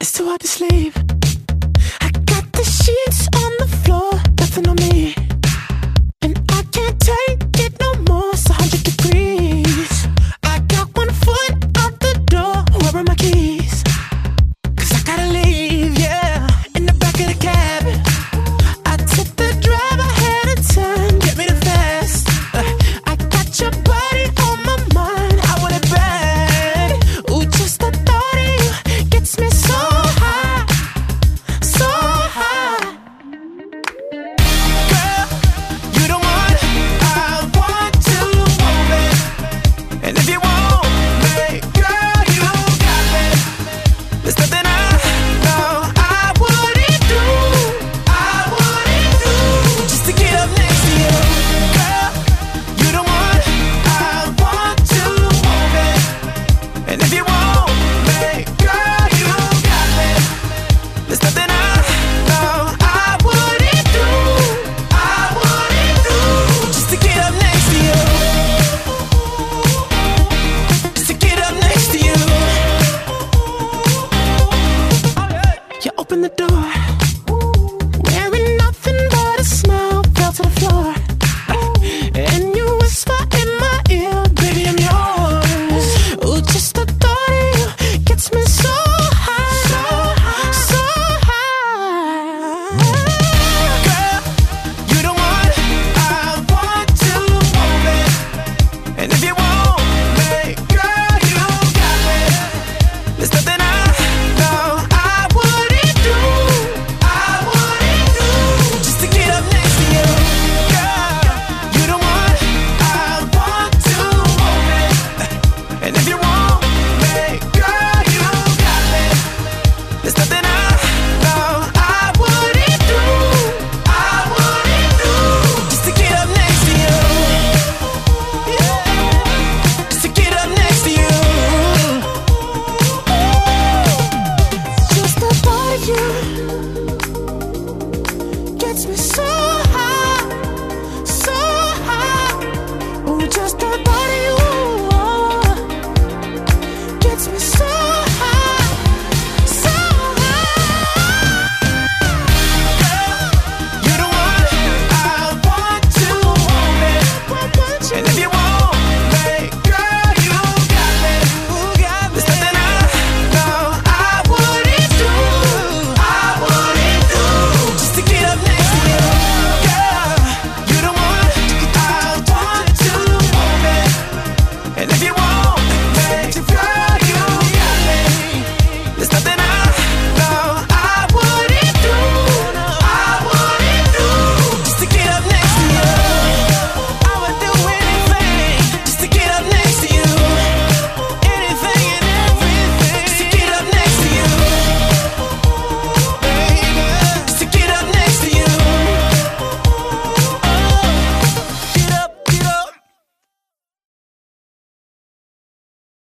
It's too hard to sleep. I got the sheets on the floor, nothing on me. And I can't take it no more, it's 100 degrees. I got one foot out the door, where are my keys? Cause I gotta leave, yeah, in the back of the cab. I took the drive ahead of time, get me the fast. Uh, I got your body on my the door.